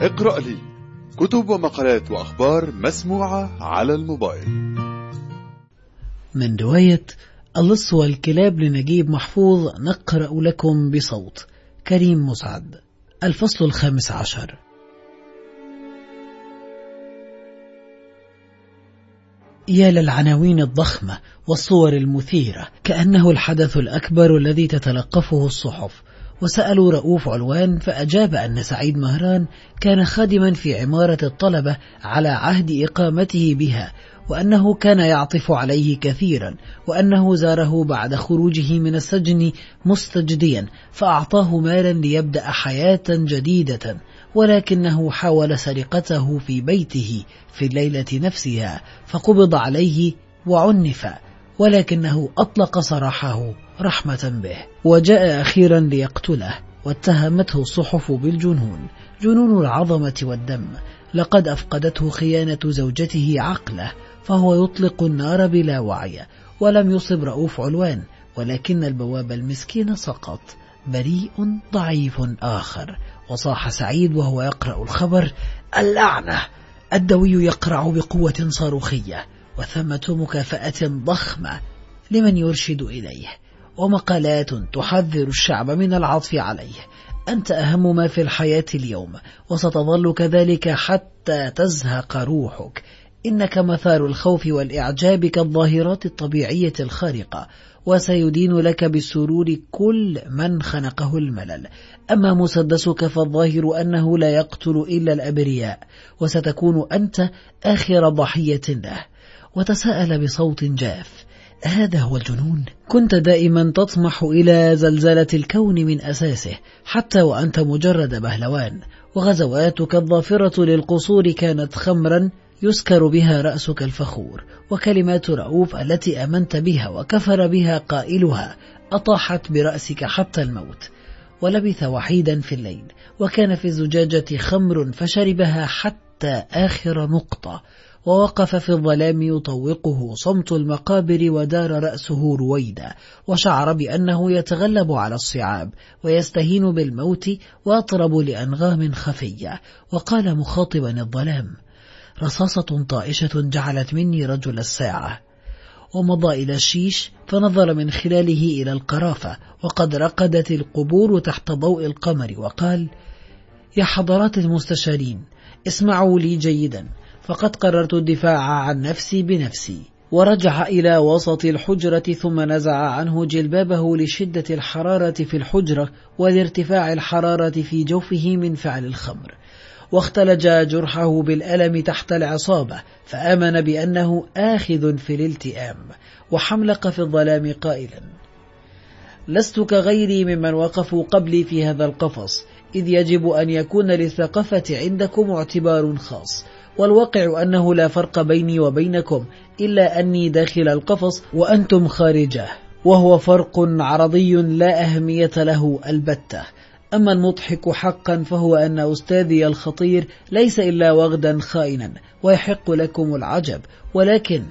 اقرأ لي كتب ومقالات وأخبار مسموعة على الموبايل. من رواية اللص والكلاب لنجيب محفوظ نقرأ لكم بصوت كريم مسعد الفصل الخامس عشر. يا للعناوين الضخمة والصور المثيرة كأنه الحدث الأكبر الذي تتلقفه الصحف وسألوا رؤوف علوان فأجاب أن سعيد مهران كان خادما في عمارة الطلبة على عهد إقامته بها وأنه كان يعطف عليه كثيرا وأنه زاره بعد خروجه من السجن مستجديا فأعطاه مالا ليبدأ حياة جديدة ولكنه حاول سرقته في بيته في الليلة نفسها فقبض عليه وعنف. ولكنه أطلق سراحه رحمة به وجاء أخيرا ليقتله واتهمته الصحف بالجنون جنون العظمة والدم. لقد أفقدته خيانة زوجته عقله فهو يطلق النار بلا وعي ولم يصب رؤوف علوان ولكن البواب المسكين سقط. بريء ضعيف آخر. وصاح سعيد وهو يقرأ الخبر اللعنة! الدوي يقرع بقوة صاروخية. وثمة مكافأة ضخمة لمن يرشد إليه ومقالات تحذر الشعب من العطف عليه. أنت أهم ما في الحياة اليوم وستظل كذلك حتى تزهق روحك. إنك مثار الخوف والإعجاب كالظاهرات الطبيعية الخارقة وسيدين لك بالسرور كل من خنقه الملل. أما مسدسك فالظاهر أنه لا يقتل إلا الأبرياء وستكون أنت آخر ضحية له. وتساءل بصوت جاف. هذا هو الجنون. كنت دائما تطمح إلى زلزلة الكون من أساسه حتى وأنت مجرد بهلوان. وغزواتك الظافرة للقصور كانت خمرا يسكر بها رأسك الفخور. وكلمات رؤوف التي أمنت بها وكفر بها قائلها أطاحت برأسك حتى الموت. ولبث وحيدا في الليل وكان في الزجاجة خمر فشربها حتى آخر نقطة. ووقف في الظلام يطوقه صمت المقابر ودار رأسه رويدا وشعر بأنه يتغلب على الصعاب ويستهين بالموت وأطرب لأنغام خفية وقال مخاطبا الظلام رصاصة طائشة جعلت مني رجل الساعة. ومضى إلى الشيش فنظر من خلاله إلى القرافة وقد رقدت القبور تحت ضوء القمر وقال يا حضرات المستشارين اسمعوا لي جيدا. فقد قررت الدفاع عن نفسي بنفسي ورجع إلى وسط الحجرة ثم نزع عنه جلبابه لشدة الحرارة في الحجرة ولارتفاع الحرارة في جوفه من فعل الخمر. واختلج جرحه بالألم تحت العصابة فآمن بأنه آخذ في الالتئام وحملق في الظلام قائلا. لست كغيري ممن وقفوا قبلي في هذا القفص إذ يجب أن يكون للثقافة عندكم اعتبار خاص والواقع أنه لا فرق بيني وبينكم إلا أني داخل القفص وأنتم خارجه وهو فرق عرضي لا أهمية له البتة. أما المضحك حقا فهو أن أستاذي الخطير ليس إلا وغدا خائنا ويحق لكم العجب ولكن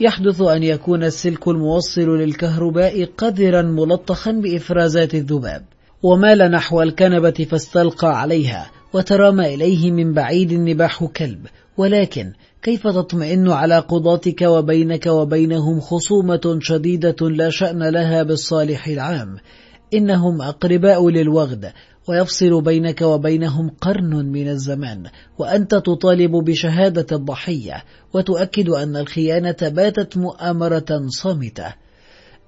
يحدث أن يكون السلك الموصل للكهرباء قذرا ملطخا بإفرازات الذباب ومال نحو الكنبة فاستلقى عليها وترامى إليه من بعيد نباح كلب. ولكن كيف تطمئن على قضاتك وبينك وبينهم خصومة شديدة لا شأن لها بالصالح العام؟ إنهم أقرباء للوغد ويفصل بينك وبينهم قرن من الزمان وأنت تطالب بشهادة الضحية وتؤكد أن الخيانة باتت مؤامرة صامتة.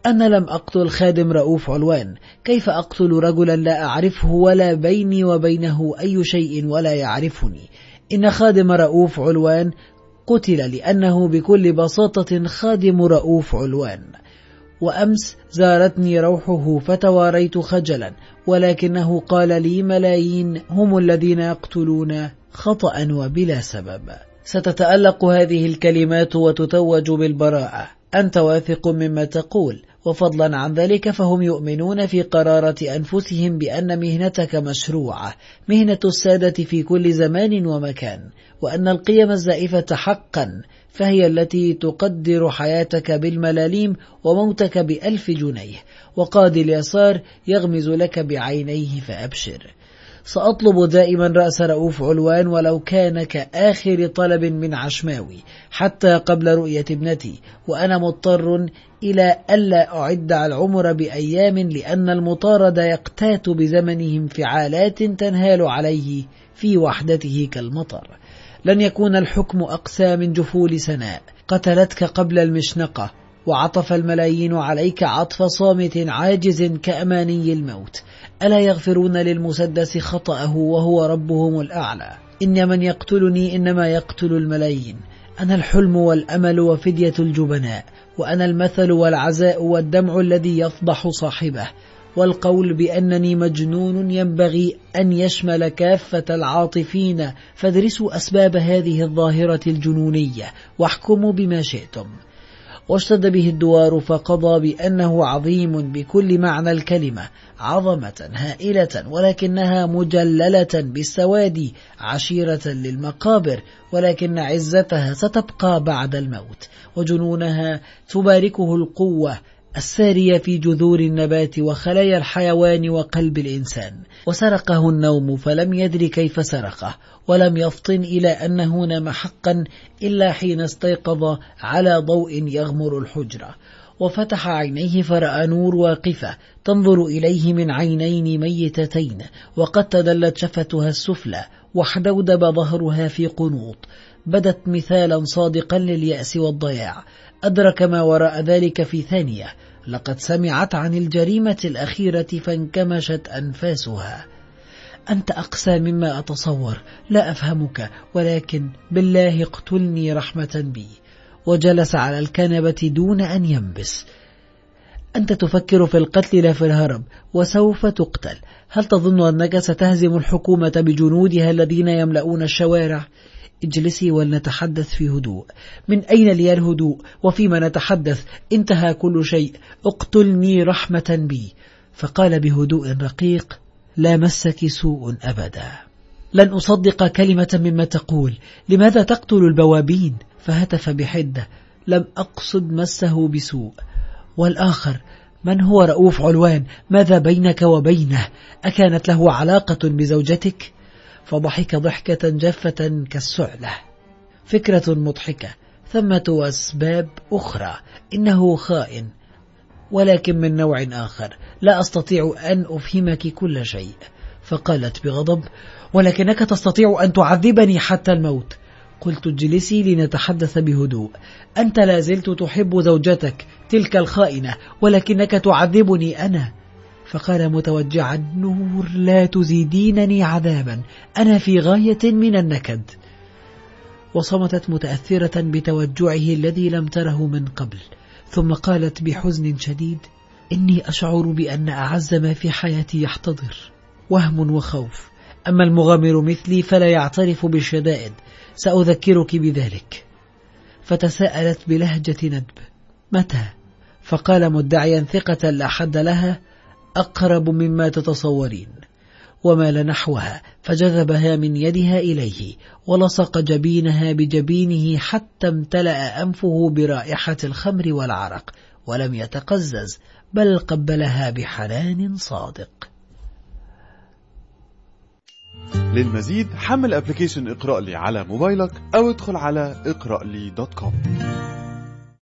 أنا لم أقتل خادم رؤوف علوان. كيف أقتل رجلا لا أعرفه ولا بيني وبينه أي شيء ولا يعرفني؟ إن خادم رؤوف علوان قتل لأنه بكل بساطة خادم رؤوف علوان. وأمس زارتني روحه فتواريت خجلا ولكنه قال لي ملايين هم الذين يقتلون خطأ وبلا سبب. ستتألق هذه الكلمات وتتوج بالبراءة. أنت واثق مما تقول. وفضلا عن ذلك فهم يؤمنون في قرارة أنفسهم بأن مهنتك مشروعة مهنة السادة في كل زمان ومكان وأن القيم الزائفة حقا فهي التي تقدر حياتك بالملاليم وموتك بألف جنيه وقاضي اليسار يغمز لك بعينيه فأبشر. سأطلب دائما رأس رؤوف علوان ولو كان كآخر طلب من عشماوي حتى قبل رؤية ابنتي وأنا مضطر إلى ألا أعد العمر بأيام لأن المطارد يقتات بزمنه انفعالات تنهال عليه في وحدته كالمطر. لن يكون الحكم أقسى من جفول سناء. قتلتك قبل المشنقة وعطف الملايين عليك عطف صامت عاجز كأماني الموت. ألا يغفرون للمسدس خطأه وهو ربهم الأعلى؟ إن من يقتلني إنما يقتل الملايين. أنا الحلم والأمل وفدية الجبناء وأنا المثل والعزاء والدمع الذي يفضح صاحبه. والقول بأنني مجنون ينبغي أن يشمل كافة العاطفين. فادرسوا أسباب هذه الظاهرة الجنونية واحكموا بما شئتم. واشتد به الدوار فقضى بأنه عظيم بكل معنى الكلمة عظمة هائلة ولكنها مجللة بالسواد عشيرة للمقابر ولكن عزتها ستبقى بعد الموت وجنونها تباركه القوة السارية في جذور النبات وخلايا الحيوان وقلب الإنسان. وسرقه النوم فلم يدر كيف سرقه ولم يفطن إلى أنه نام حقا إلا حين استيقظ على ضوء يغمر الحجرة وفتح عينيه فرأى نور واقفة تنظر إليه من عينين ميتتين وقد تدلت شفتها السفلى وحدودب ظهرها في قنوط. بدت مثالا صادقا لليأس والضياع. أدرك ما وراء ذلك في ثانية. لقد سمعت عن الجريمة الأخيرة فانكمشت أنفاسها. أنت أقسى مما أتصور. لا أفهمك ولكن بالله اقتلني رحمة بي. وجلس على الكنبة دون أن ينبس. أنت تفكر في القتل لا في الهرب وسوف تقتل. هل تظن أنك ستهزم الحكومة بجنودها الذين يملؤون الشوارع؟ اجلسي ولنتحدث في هدوء. من أين لي الهدوء وفيما نتحدث؟ انتهى كل شيء. اقتلني رحمة بي. فقال بهدوء رقيق لا مسك سوء أبدا. لن أصدق كلمة مما تقول. لماذا تقتل البوابين؟ فهتف بحدة لم أقصد مسه بسوء. والآخر من هو رؤوف علوان؟ ماذا بينك وبينه؟ أكانت له علاقة بزوجتك؟ فضحك ضحكة جافة كالسعلة. فكرة مضحكة ثمة أسباب أخرى. إنه خائن ولكن من نوع آخر. لا أستطيع أن أفهمك كل شيء. فقالت بغضب ولكنك تستطيع أن تعذبني حتى الموت. قلت اجلسي لنتحدث بهدوء. أنت لا زلت تحب زوجتك تلك الخائنة ولكنك تعذبني أنا. فقال متوجعا نور لا تزيدينني عذابا أنا في غاية من النكد. وصمتت متأثرة بتوجعه الذي لم تره من قبل. ثم قالت بحزن شديد إني أشعر بأن أعز ما في حياتي يحتضر وهم وخوف. أما المغامر مثلي فلا يعترف بالشدائد سأذكرك بذلك. فتساءلت بلهجة ندب متى؟ فقال مدعيا ثقة لا حد لها أقرب مما تتصورين ومال نحوها فجذبها من يدها إليه ولصق جبينها بجبينه حتى امتلأ أنفه برائحة الخمر والعرق ولم يتقزز بل قبلها بحنان صادق. للمزيد حمل application اقرأ لي على موبايلك أو ادخل على اقرأ لي dot com.